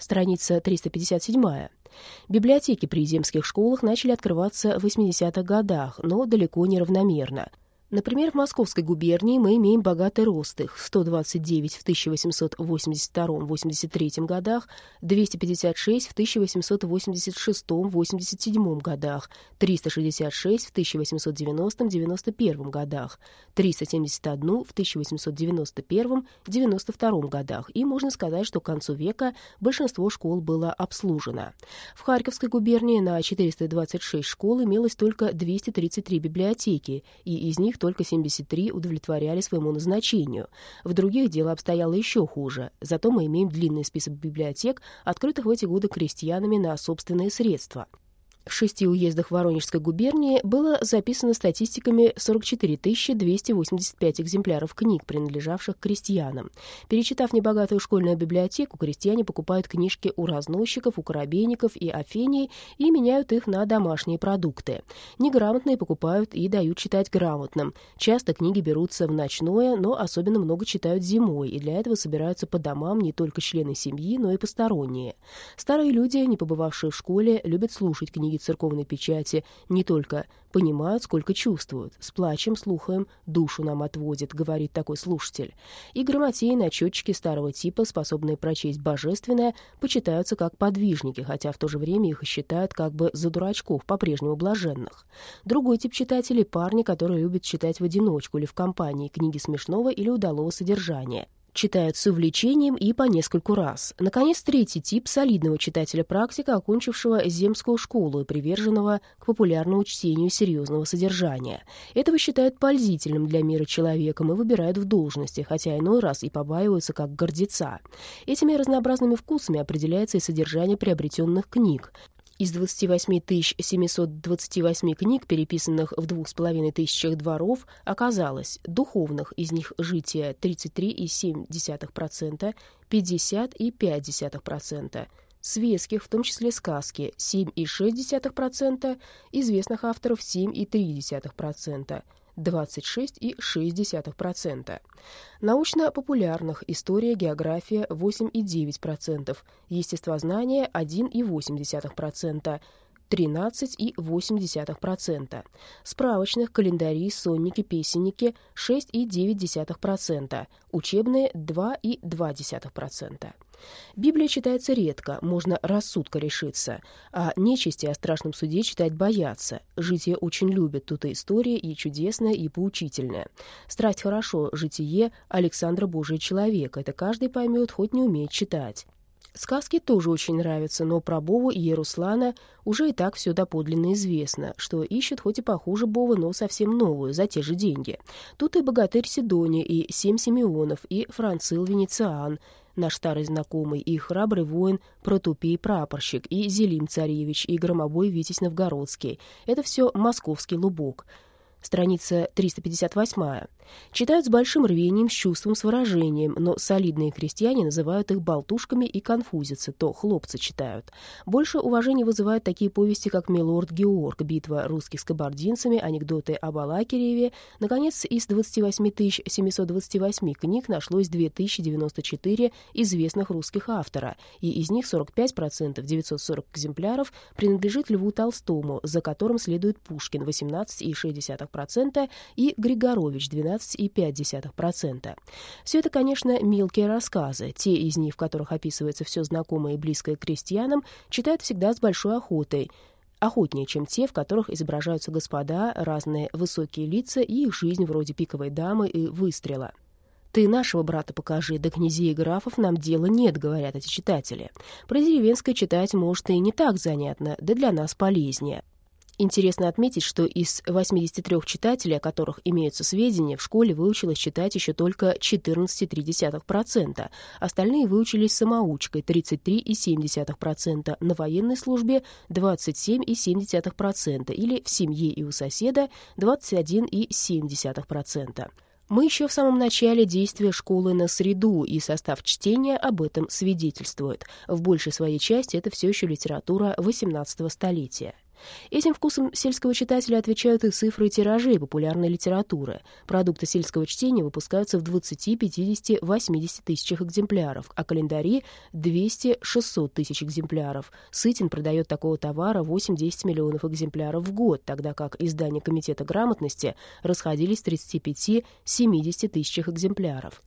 страница 357. Библиотеки при земских школах начали открываться в 80-х годах, но далеко не равномерно. Например, в Московской губернии мы имеем богатый рост их 129 в 1882-83 годах, 256 в 1886-87 годах, 366 в 1890-91 годах, 371 в 1891-92 годах, и можно сказать, что к концу века большинство школ было обслужено. В Харьковской губернии на 426 школ имелось только 233 библиотеки, и из них только 73 удовлетворяли своему назначению. В других дело обстояло еще хуже. Зато мы имеем длинный список библиотек, открытых в эти годы крестьянами на собственные средства. В шести уездах Воронежской губернии было записано статистиками 44 285 экземпляров книг, принадлежавших крестьянам. Перечитав небогатую школьную библиотеку, крестьяне покупают книжки у разносчиков, у коробейников и афений и меняют их на домашние продукты. Неграмотные покупают и дают читать грамотным. Часто книги берутся в ночное, но особенно много читают зимой, и для этого собираются по домам не только члены семьи, но и посторонние. Старые люди, не побывавшие в школе, любят слушать книги церковной печати не только понимают, сколько чувствуют. С плачем, слухаем, душу нам отводит, говорит такой слушатель. И грамотеи на счетчике старого типа, способные прочесть божественное, почитаются как подвижники, хотя в то же время их считают как бы за дурачков, по-прежнему блаженных. Другой тип читателей — парни, которые любят читать в одиночку или в компании книги смешного или удалого содержания — читают с увлечением и по нескольку раз. Наконец, третий тип солидного читателя-практика, окончившего земскую школу и приверженного к популярному чтению серьезного содержания. Этого считают пользительным для мира человеком и выбирают в должности, хотя иной раз и побаиваются как гордеца. Этими разнообразными вкусами определяется и содержание приобретенных книг. Из 28 728 книг, переписанных в двух с половиной тысячах дворов, оказалось духовных из них жития 33,7%, 50,5%, светских, в том числе сказки, 7,6%, известных авторов 7,3%, 26,6%. Научно-популярных история, география 8,9%, естествознание 1,8%, 13,8%. Справочных, календари, сонники, песенники 6,9%. Учебные 2,2%. Библия читается редко, можно рассудка решиться, а нечисти о страшном суде читать боятся. Житие очень любят, тут и история, и чудесная, и поучительная. Страсть хорошо, житие Александра Божия человека, это каждый поймет, хоть не умеет читать. Сказки тоже очень нравятся, но про Бову и Еруслана уже и так все доподлинно известно, что ищет хоть и похуже Бовы, но совсем новую, за те же деньги. Тут и богатырь Сидония, и семь Симеонов, и Францил Венециан, наш старый знакомый, и храбрый воин Протупей прапорщик, и Зелим царевич, и громобой Витязь Новгородский. Это все московский лубок страница 358. Читают с большим рвением, с чувством, с выражением, но солидные крестьяне называют их болтушками и конфузятся, то хлопцы читают. Больше уважения вызывают такие повести, как «Милорд Георг», «Битва русских с кабардинцами», анекдоты об Алакиреве. Наконец, из 28 728 книг нашлось 2094 известных русских автора, и из них 45%, 940 экземпляров, принадлежит Льву Толстому, за которым следует Пушкин, 18,6%, и Григорович, 12 12,5%. Все это, конечно, мелкие рассказы. Те из них, в которых описывается все знакомое и близкое крестьянам, читают всегда с большой охотой охотнее, чем те, в которых изображаются господа, разные высокие лица и их жизнь вроде пиковой дамы и выстрела. «Ты нашего брата покажи, да князей и графов нам дела нет», — говорят эти читатели. Про деревенское читать, может, и не так занятно, да для нас полезнее. Интересно отметить, что из 83 читателей, о которых имеются сведения, в школе выучилось читать еще только 14,3%. Остальные выучились самоучкой 33,7%, на военной службе 27,7% или в семье и у соседа 21,7%. Мы еще в самом начале действия школы на среду, и состав чтения об этом свидетельствует. В большей своей части это все еще литература XVIII столетия. Этим вкусом сельского читателя отвечают и цифры тиражей популярной литературы. Продукты сельского чтения выпускаются в 20, 50, 80 тысячах экземпляров, а календари — 200-600 тысяч экземпляров. Сытин продает такого товара 8-10 миллионов экземпляров в год, тогда как издания Комитета грамотности расходились в 35-70 тысячах экземпляров.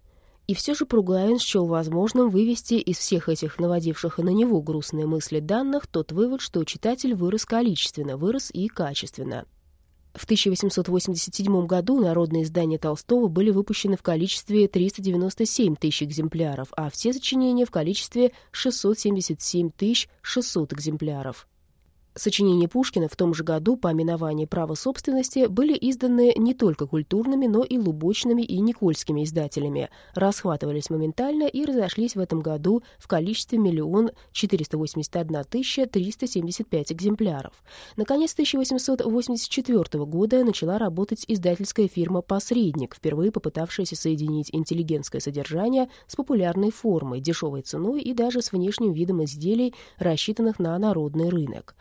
И все же Пруглавин счел возможным вывести из всех этих наводивших на него грустные мысли данных тот вывод, что читатель вырос количественно, вырос и качественно. В 1887 году народные издания Толстого были выпущены в количестве 397 тысяч экземпляров, а все сочинения в количестве 677 600 экземпляров. Сочинения Пушкина в том же году по именованию права собственности были изданы не только культурными, но и лубочными и никольскими издателями, расхватывались моментально и разошлись в этом году в количестве миллион 481 тысяча 375 экземпляров. Наконец, 1884 года начала работать издательская фирма «Посредник», впервые попытавшаяся соединить интеллигентское содержание с популярной формой, дешевой ценой и даже с внешним видом изделий, рассчитанных на народный рынок.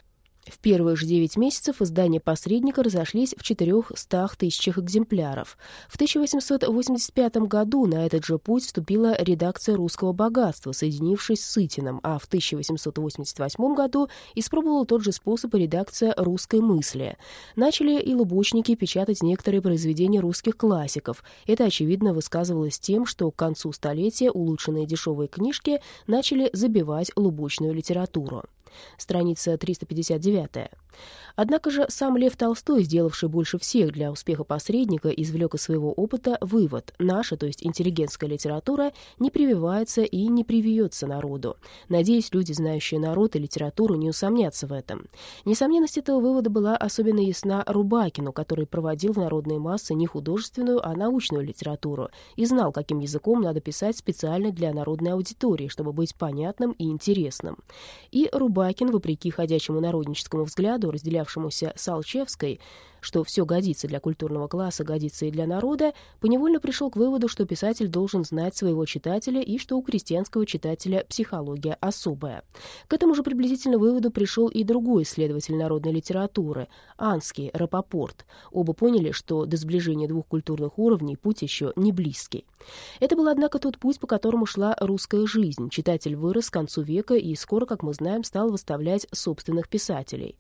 В первые же 9 месяцев издания «Посредника» разошлись в 400 тысячах экземпляров. В 1885 году на этот же путь вступила редакция «Русского богатства», соединившись с Сытиным, а в 1888 году испробовала тот же способ редакция «Русской мысли». Начали и лубочники печатать некоторые произведения русских классиков. Это, очевидно, высказывалось тем, что к концу столетия улучшенные дешевые книжки начали забивать лубочную литературу страница 359. Однако же сам Лев Толстой, сделавший больше всех для успеха посредника, извлек из своего опыта вывод. Наша, то есть интеллигентская литература, не прививается и не привьется народу. Надеюсь, люди, знающие народ и литературу, не усомнятся в этом. Несомненность этого вывода была особенно ясна Рубакину, который проводил в народные массы не художественную, а научную литературу и знал, каким языком надо писать специально для народной аудитории, чтобы быть понятным и интересным. И Рубакин, вопреки ходячему народническому взгляду, разделявшемуся с Алчевской, что все годится для культурного класса, годится и для народа, поневольно пришел к выводу, что писатель должен знать своего читателя и что у крестьянского читателя психология особая. К этому же приблизительно выводу пришел и другой исследователь народной литературы, Анский, Рапопорт. Оба поняли, что до сближения двух культурных уровней путь еще не близкий. Это был, однако, тот путь, по которому шла русская жизнь. Читатель вырос к концу века и скоро, как мы знаем, стал выставлять собственных писателей.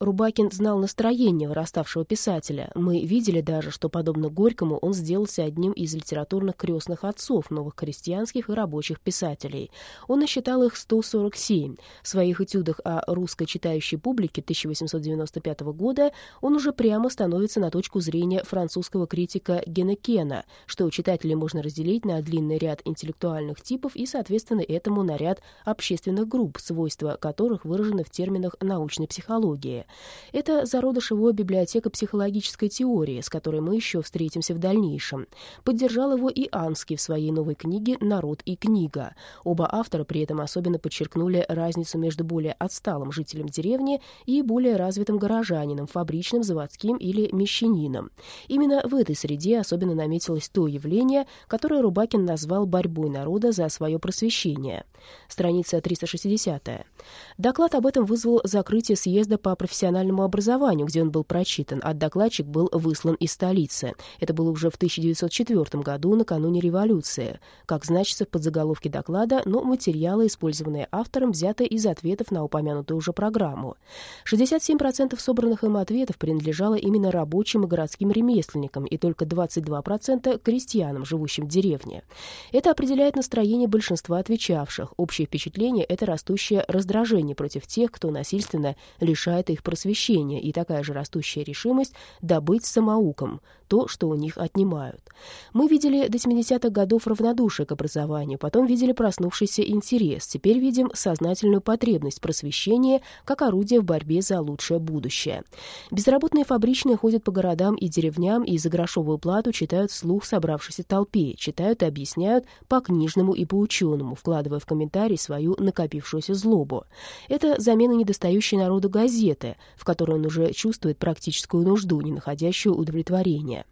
Рубакин знал настроение выраставшего писателя. Мы видели даже, что, подобно Горькому, он сделался одним из литературных крестных отцов новых крестьянских и рабочих писателей. Он насчитал их 147. В своих этюдах о русской читающей публике 1895 года он уже прямо становится на точку зрения французского критика Генекена, что читателей можно разделить на длинный ряд интеллектуальных типов и, соответственно, этому на ряд общественных групп, свойства которых выражены в терминах научной психологии. Это зародыш его библиотека психологической теории, с которой мы еще встретимся в дальнейшем. Поддержал его и Анский в своей новой книге «Народ и книга». Оба автора при этом особенно подчеркнули разницу между более отсталым жителем деревни и более развитым горожанином, фабричным, заводским или мещанином. Именно в этой среде особенно наметилось то явление, которое Рубакин назвал борьбой народа за свое просвещение. Страница 360. Доклад об этом вызвал закрытие съезда по профессиональному профессиональному образованию, где он был прочитан, а докладчик был выслан из столицы. Это было уже в 1904 году, накануне революции. Как значится в подзаголовке доклада, но материалы, использованные автором, взяты из ответов на упомянутую уже программу. 67% собранных им ответов принадлежало именно рабочим и городским ремесленникам, и только 22% крестьянам, живущим в деревне. Это определяет настроение большинства отвечавших. Общее впечатление — это растущее раздражение против тех, кто насильственно лишает их просвещения и такая же растущая решимость добыть самоуком то, что у них отнимают. Мы видели до 70-х годов равнодушие к образованию, потом видели проснувшийся интерес, теперь видим сознательную потребность просвещения как орудие в борьбе за лучшее будущее. Безработные фабричные ходят по городам и деревням и за грошовую плату читают вслух собравшейся толпе, читают и объясняют по книжному и по ученому, вкладывая в комментарий свою накопившуюся злобу. Это замена недостающей народу газеты, в которой он уже чувствует практическую нужду, не находящую удовлетворения.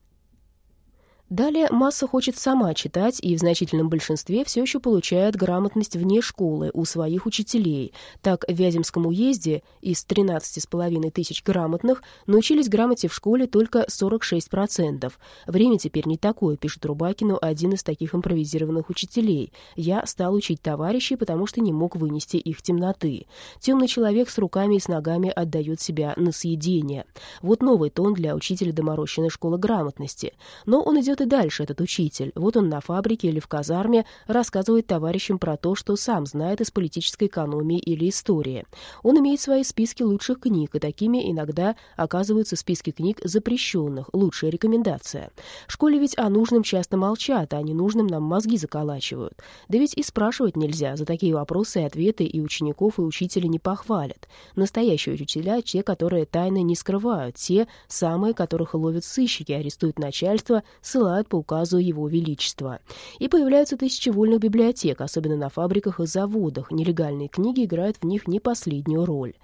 Далее масса хочет сама читать и в значительном большинстве все еще получает грамотность вне школы у своих учителей. Так, в Вяземском уезде из 13,5 тысяч грамотных научились грамоте в школе только 46%. Время теперь не такое, пишет Рубакину один из таких импровизированных учителей. «Я стал учить товарищей, потому что не мог вынести их темноты. Темный человек с руками и с ногами отдает себя на съедение. Вот новый тон для учителя доморощенной школы грамотности. Но он идет идет и дальше этот учитель. Вот он на фабрике или в казарме рассказывает товарищам про то, что сам знает из политической экономии или истории. Он имеет свои списки лучших книг, и такими иногда оказываются списки книг запрещенных, лучшая рекомендация. В школе ведь о нужном часто молчат, а о ненужном нам мозги заколачивают. Да ведь и спрашивать нельзя, за такие вопросы и ответы и учеников, и учителя не похвалят. Настоящие учителя — те, которые тайны не скрывают, те самые, которых ловят сыщики, арестуют начальство, ссылают ссылают по указу Его Величества. И появляются тысячи вольных библиотек, особенно на фабриках и заводах. Нелегальные книги играют в них не последнюю роль.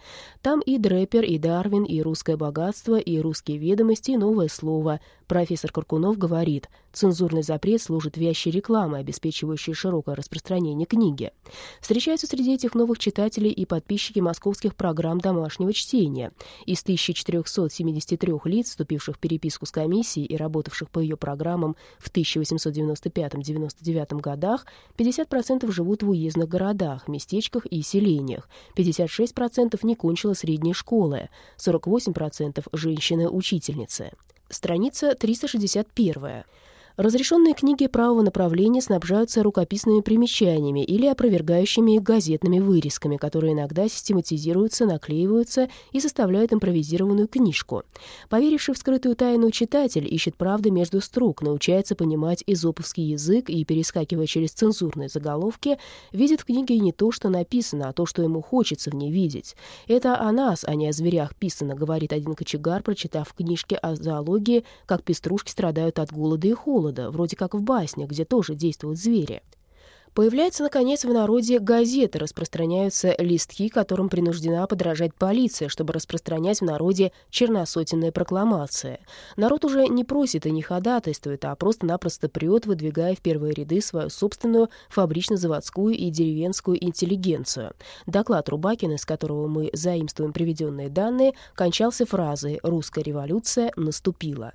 Там и Дрепер, и Дарвин, и русское богатство, и русские ведомости, и новое слово. Профессор Каркунов говорит, цензурный запрет служит вящей рекламой, обеспечивающей широкое распространение книги. Встречаются среди этих новых читателей и подписчики московских программ домашнего чтения. Из 1473 лиц, вступивших в переписку с комиссией и работавших по ее программам в 1895-99 годах, 50% живут в уездных городах, местечках и селениях, 56% не кончила средней школы, 48% женщины-учительницы. Страница 361. Разрешенные книги правого направления снабжаются рукописными примечаниями или опровергающими газетными вырезками, которые иногда систематизируются, наклеиваются и составляют импровизированную книжку. Поверивший в скрытую тайну читатель ищет правды между строк, научается понимать изоповский язык и, перескакивая через цензурные заголовки, видит в книге не то, что написано, а то, что ему хочется в ней видеть. «Это о нас, а не о зверях писано», — говорит один кочегар, прочитав в книжке о зоологии, как пеструшки страдают от голода и холода голода, вроде как в баснях, где тоже действуют звери. Появляется, наконец, в народе газеты, распространяются листки, которым принуждена подражать полиция, чтобы распространять в народе черносотенные прокламации. Народ уже не просит и не ходатайствует, а просто-напросто прет, выдвигая в первые ряды свою собственную фабрично-заводскую и деревенскую интеллигенцию. Доклад Рубакина, из которого мы заимствуем приведенные данные, кончался фразой «Русская революция наступила».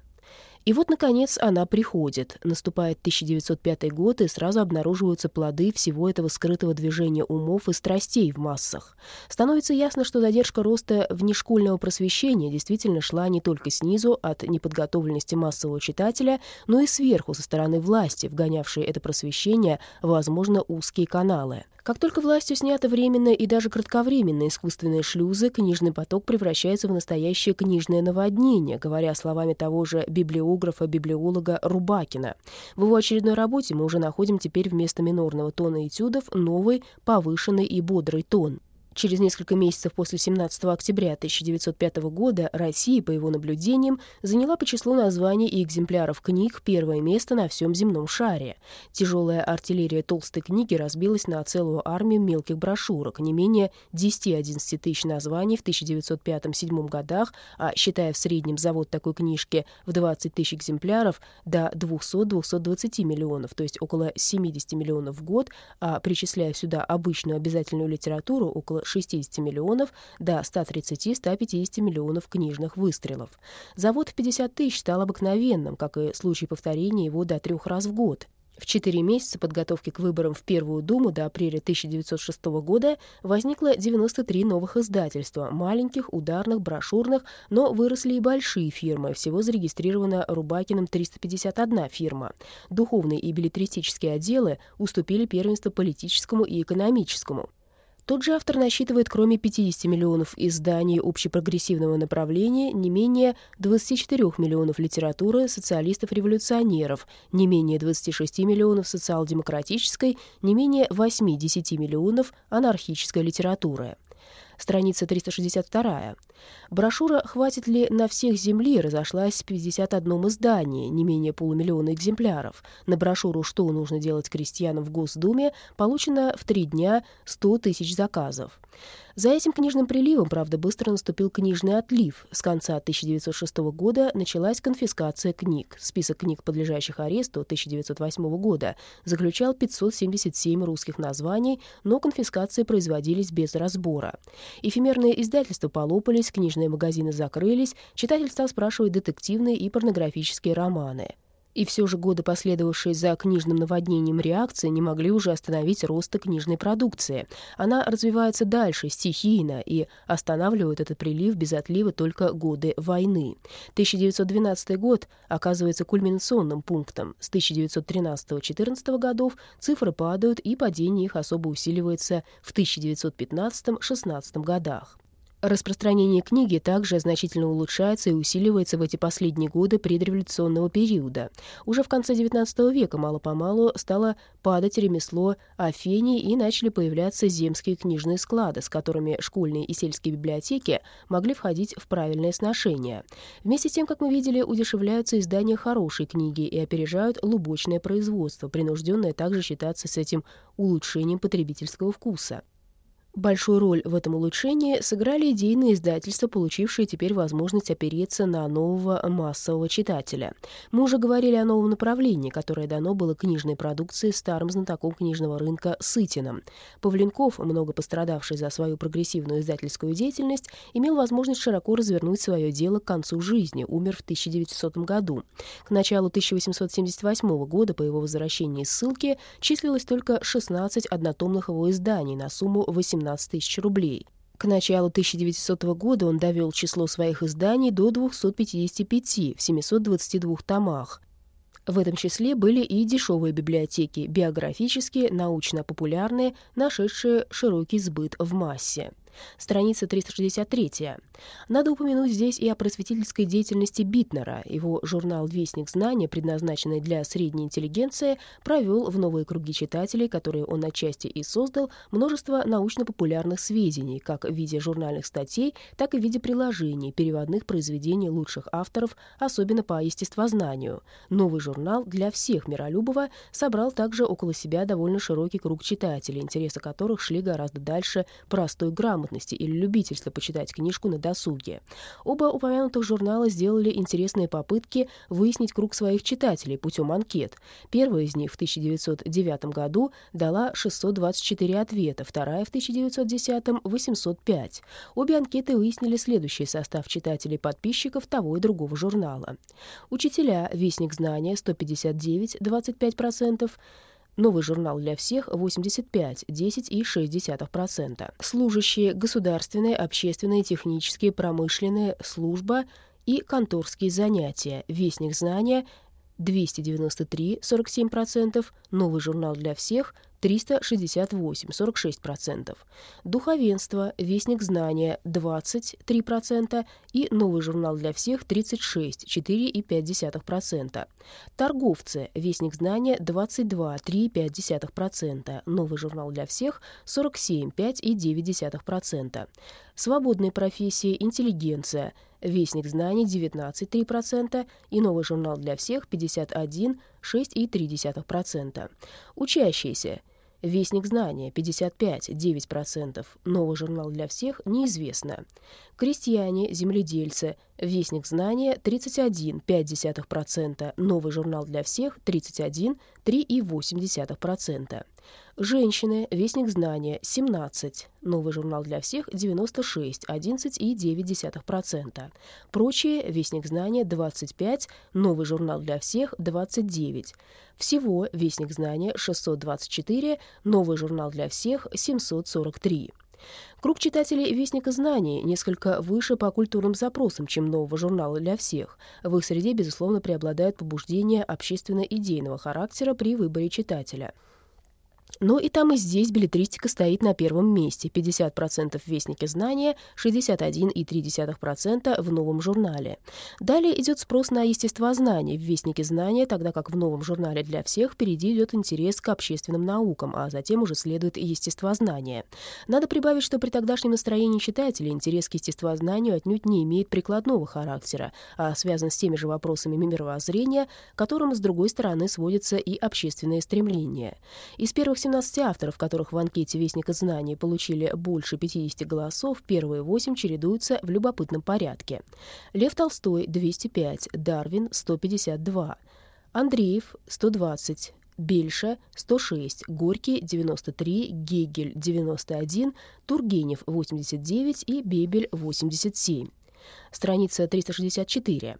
И вот, наконец, она приходит. Наступает 1905 год, и сразу обнаруживаются плоды всего этого скрытого движения умов и страстей в массах. Становится ясно, что задержка роста внешкольного просвещения действительно шла не только снизу, от неподготовленности массового читателя, но и сверху, со стороны власти, вгонявшей это просвещение возможно, узкие каналы. Как только властью снято временные и даже кратковременные искусственные шлюзы, книжный поток превращается в настоящее книжное наводнение, говоря словами того же библиографа-библиолога Рубакина. В его очередной работе мы уже находим теперь вместо минорного тона этюдов новый, повышенный и бодрый тон. Через несколько месяцев после 17 октября 1905 года Россия, по его наблюдениям, заняла по числу названий и экземпляров книг первое место на всем земном шаре. Тяжелая артиллерия толстой книги разбилась на целую армию мелких брошюрок, не менее 10-11 тысяч названий в 1905-1907 годах, а считая в среднем завод такой книжки в 20 тысяч экземпляров, до 200-220 миллионов, то есть около 70 миллионов в год, а причисляя сюда обычную обязательную литературу, около 60 миллионов до 130-150 миллионов книжных выстрелов. Завод в 50 тысяч стал обыкновенным, как и случай повторения его до трех раз в год. В четыре месяца подготовки к выборам в Первую Думу до апреля 1906 года возникло 93 новых издательства, маленьких, ударных, брошюрных, но выросли и большие фирмы. Всего зарегистрировано Рубакиным 351 фирма. Духовные и билетристические отделы уступили первенство политическому и экономическому. Тот же автор насчитывает, кроме 50 миллионов изданий общепрогрессивного направления, не менее 24 миллионов литературы социалистов-революционеров, не менее 26 миллионов социал-демократической, не менее 8-10 миллионов анархической литературы. Страница 362. Брошюра «Хватит ли на всех земли» разошлась в 51 издании, не менее полумиллиона экземпляров. На брошюру «Что нужно делать крестьянам в Госдуме» получено в три дня 100 тысяч заказов. За этим книжным приливом, правда, быстро наступил книжный отлив. С конца 1906 года началась конфискация книг. Список книг, подлежащих аресту 1908 года, заключал 577 русских названий, но конфискации производились без разбора. Эфемерные издательства полопались, книжные магазины закрылись, читатель стал спрашивать детективные и порнографические романы. И все же годы, последовавшие за книжным наводнением реакции, не могли уже остановить роста книжной продукции. Она развивается дальше, стихийно, и останавливает этот прилив без отлива только годы войны. 1912 год оказывается кульминационным пунктом. С 1913-14 годов цифры падают, и падение их особо усиливается в 1915-16 годах. Распространение книги также значительно улучшается и усиливается в эти последние годы предреволюционного периода. Уже в конце XIX века мало-помалу стало падать ремесло афений и начали появляться земские книжные склады, с которыми школьные и сельские библиотеки могли входить в правильное сношение. Вместе с тем, как мы видели, удешевляются издания хорошей книги и опережают лубочное производство, принужденное также считаться с этим улучшением потребительского вкуса. Большую роль в этом улучшении сыграли идейные издательства, получившие теперь возможность опереться на нового массового читателя. Мы уже говорили о новом направлении, которое дано было книжной продукции старым знатоком книжного рынка Сытиным. Павленков, много пострадавший за свою прогрессивную издательскую деятельность, имел возможность широко развернуть свое дело к концу жизни, умер в 1900 году. К началу 1878 года по его возвращении из ссылки числилось только 16 однотомных его изданий на сумму 18 17 тысяч рублей. К началу 1900 года он довел число своих изданий до 255 в 722 томах. В этом числе были и дешевые библиотеки, биографические, научно-популярные, нашедшие широкий сбыт в массе. Страница 363. Надо упомянуть здесь и о просветительской деятельности Битнера. Его журнал «Вестник знания», предназначенный для средней интеллигенции, провел в новые круги читателей, которые он отчасти и создал, множество научно-популярных сведений, как в виде журнальных статей, так и в виде приложений, переводных произведений лучших авторов, особенно по естествознанию. Новый журнал для всех Миролюбова собрал также около себя довольно широкий круг читателей, интересы которых шли гораздо дальше простой грамоты, грамотности или любительства почитать книжку на досуге. Оба упомянутых журнала сделали интересные попытки выяснить круг своих читателей путем анкет. Первая из них в 1909 году дала 624 ответа, вторая в 1910 — 805. Обе анкеты выяснили следующий состав читателей-подписчиков того и другого журнала. Учителя «Вестник знания» 159, 25%, Новый журнал для всех 85, 10,6%. Служащие государственные, общественные, технические, промышленные, служба и конторские занятия. Вестник знания 293, 47%. Новый журнал для всех 368, 46%. Духовенство, Вестник знания 23% и Новый журнал для всех 36, 4,5%. Торговцы, Вестник знания 22, 3,5%. Новый журнал для всех 47, 5,9%. Свободные профессии, интеллигенция, Вестник знаний 19,3% и Новый журнал для всех 51, 6,3%. Учащиеся. Вестник знания 55, 9%. Новый журнал для всех неизвестно. Крестьяне, земледельцы. Вестник знания 31, 5%. Новый журнал для всех 31, 3,8%. Женщины, Вестник знания 17. Новый журнал для всех 96, 11,9%. Прочие, Вестник знания 25. Новый журнал для всех 29. Всего Вестник знания 624, новый журнал для всех 743. Круг читателей «Вестника знаний» несколько выше по культурным запросам, чем нового журнала для всех. В их среде, безусловно, преобладает побуждение общественно-идейного характера при выборе читателя. Но и там, и здесь билетристика стоит на первом месте. 50% в «Вестнике знания», 61,3% в новом журнале. Далее идет спрос на естествознание в «Вестнике знания», тогда как в новом журнале для всех впереди идет интерес к общественным наукам, а затем уже следует естествознание. Надо прибавить, что при тогдашнем настроении читателей интерес к естествознанию отнюдь не имеет прикладного характера, а связан с теми же вопросами мировоззрения, к которым, с другой стороны, сводятся и общественные стремления. Из первых 17 авторов, которых в анкете «Вестника знаний» получили больше 50 голосов, первые 8 чередуются в любопытном порядке. Лев Толстой — 205, Дарвин — 152, Андреев — 120, Бельша — 106, Горький — 93, Гегель — 91, Тургенев — 89 и Бебель — 87. Страница 364.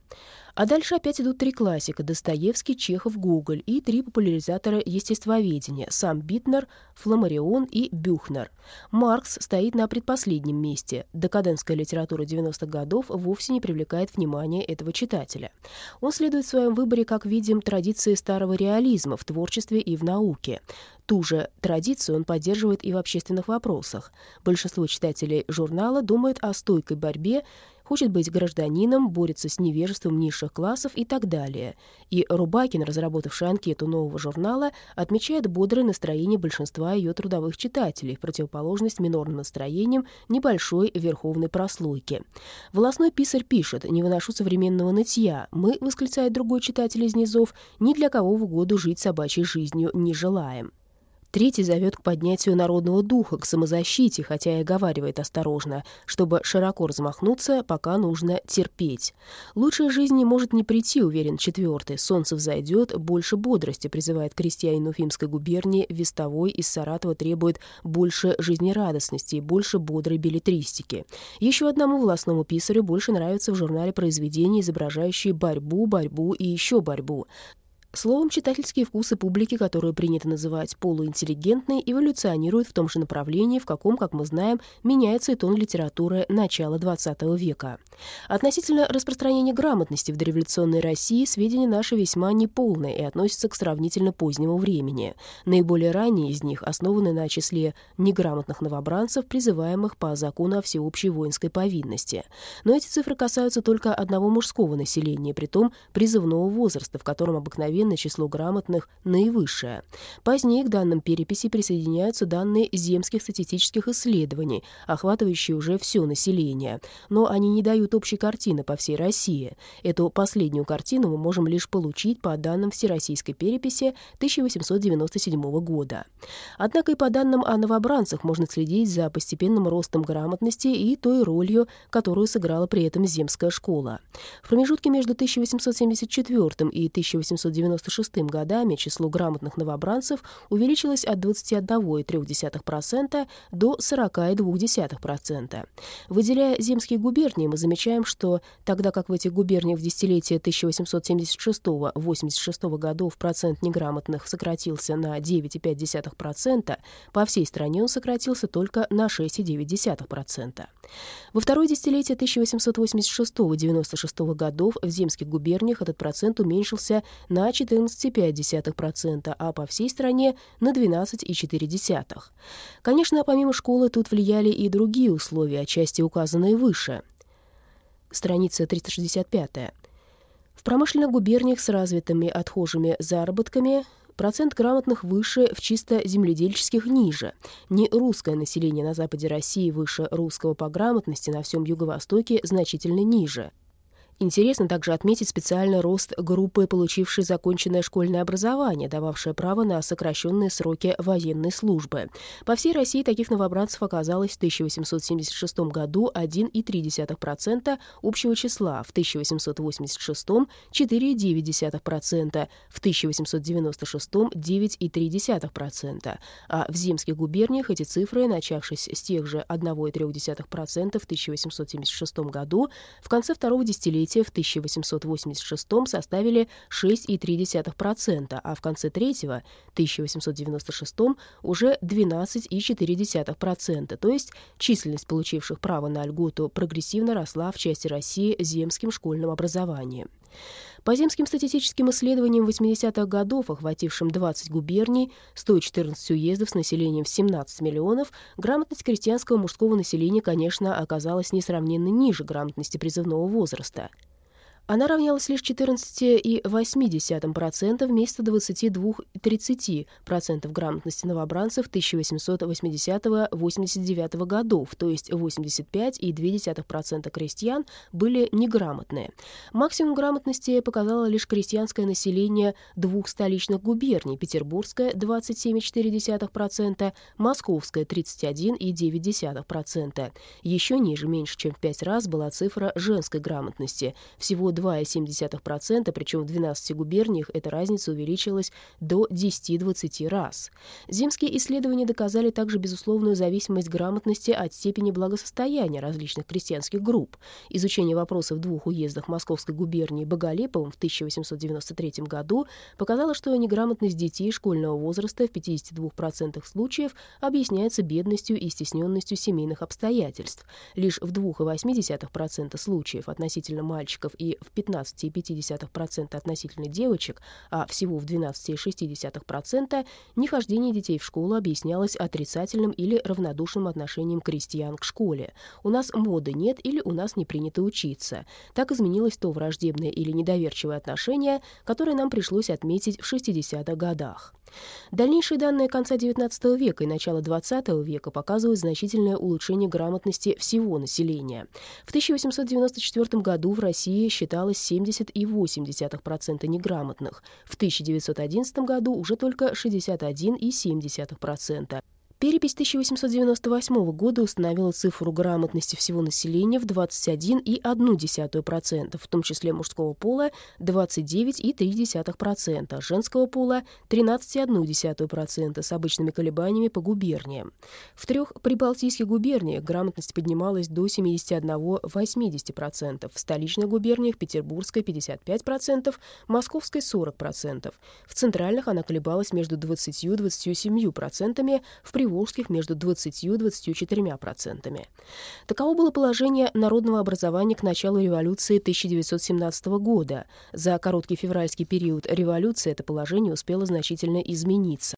А дальше опять идут три классика – Достоевский, Чехов, Гоголь и три популяризатора естествоведения – сам Битнер, Фламарион и Бюхнер. Маркс стоит на предпоследнем месте. Декадентская литература 90-х годов вовсе не привлекает внимания этого читателя. Он следует в своем выборе, как видим, традиции старого реализма в творчестве и в науке. Ту же традицию он поддерживает и в общественных вопросах. Большинство читателей журнала думает о стойкой борьбе хочет быть гражданином, борется с невежеством низших классов и так далее. И Рубакин, разработавший анкету нового журнала, отмечает бодрое настроение большинства ее трудовых читателей, в противоположность минорным настроениям небольшой верховной прослойки. Волосной писарь пишет «Не выношу современного нытья. Мы, — восклицает другой читатель из низов, — ни для кого в угоду жить собачьей жизнью не желаем». Третий зовет к поднятию народного духа, к самозащите, хотя и оговаривает осторожно, чтобы широко размахнуться, пока нужно терпеть. Лучшая жизнь не может не прийти, уверен четвертый. Солнце взойдет, больше бодрости, призывает крестьянин Уфимской губернии, Вестовой из Саратова требует больше жизнерадостности и больше бодрой билетристики. Еще одному властному писарю больше нравится в журнале произведения, изображающие борьбу, борьбу и еще борьбу. Словом, читательские вкусы публики, которую принято называть полуинтеллигентной, эволюционируют в том же направлении, в каком, как мы знаем, меняется и тон литературы начала XX века. Относительно распространения грамотности в дореволюционной России сведения наши весьма неполные и относятся к сравнительно позднему времени. Наиболее ранние из них основаны на числе неграмотных новобранцев, призываемых по закону о всеобщей воинской повинности. Но эти цифры касаются только одного мужского населения, притом призывного возраста, в котором обыкновенно одновременно число грамотных наивысшее. Позднее к данным переписи присоединяются данные земских статистических исследований, охватывающие уже все население. Но они не дают общей картины по всей России. Эту последнюю картину мы можем лишь получить по данным Всероссийской переписи 1897 года. Однако и по данным о новобранцах можно следить за постепенным ростом грамотности и той ролью, которую сыграла при этом земская школа. В промежутке между 1874 и 1890 1996 годами число грамотных новобранцев увеличилось от 21,3% до 40,2%. Выделяя земские губернии, мы замечаем, что тогда как в этих губерниях в десятилетие 1876-86 годов процент неграмотных сократился на 9,5%, по всей стране он сократился только на 6,9%. Во второе десятилетие 1886-96 годов в земских губерниях этот процент уменьшился на 14,5%, а по всей стране на 12,4%. Конечно, помимо школы тут влияли и другие условия, отчасти указанные выше. Страница 365. В промышленных губерниях с развитыми отхожими заработками процент грамотных выше, в чисто земледельческих ниже. Не русское население на западе России выше русского по грамотности, на всем юго-востоке значительно ниже. Интересно также отметить специальный рост группы, получившей законченное школьное образование, дававшее право на сокращенные сроки военной службы. По всей России таких новобранцев оказалось в 1876 году 1,3% общего числа, в 1886 — 4,9%, в 1896 — 9,3%, а в земских губерниях эти цифры, начавшись с тех же 1,3% в 1876 году, в конце второго десятилетия развития в 1886 составили 6,3%, а в конце третьего, 1896, уже 12,4%, то есть численность получивших право на льготу прогрессивно росла в части России земским школьным образованием. По земским статистическим исследованиям 80-х годов, охватившим 20 губерний, 114 уездов с населением в 17 миллионов, грамотность крестьянского мужского населения, конечно, оказалась несравненно ниже грамотности призывного возраста – она равнялась лишь 14,8% вместо 22,30% грамотности новобранцев 1880-89 годов, то есть 85,2% крестьян были неграмотные. Максимум грамотности показало лишь крестьянское население двух столичных губерний – Петербургская – 27,4%, Московская – 31,9%. Еще ниже, меньше чем в пять раз, была цифра женской грамотности – всего 2,7%, причем в 12 губерниях эта разница увеличилась до 10-20 раз. Земские исследования доказали также безусловную зависимость грамотности от степени благосостояния различных крестьянских групп. Изучение вопросов в двух уездах Московской губернии Боголеповым в 1893 году показало, что неграмотность детей школьного возраста в 52% случаев объясняется бедностью и стесненностью семейных обстоятельств. Лишь в 2,8% случаев относительно мальчиков и в 15,5% относительно девочек, а всего в 12,6% нехождение детей в школу объяснялось отрицательным или равнодушным отношением крестьян к школе. У нас моды нет или у нас не принято учиться. Так изменилось то враждебное или недоверчивое отношение, которое нам пришлось отметить в 60-х годах. Дальнейшие данные конца XIX века и начала XX века показывают значительное улучшение грамотности всего населения. В 1894 году в России считалось 70,8% неграмотных, в 1911 году уже только 61,7%. Перепись 1898 года установила цифру грамотности всего населения в 21,1%, в том числе мужского пола 29,3%, женского пола 13,1% с обычными колебаниями по губерниям. В трех прибалтийских губерниях грамотность поднималась до 71,80%, в столичных губерниях Петербургской 55%, Московской 40%. В центральных она колебалась между 20 и 27%, в приволжских между 20 и 24%. Таково было положение народного образования к началу революции 1917 года. За короткий февральский период революции это положение успело значительно измениться.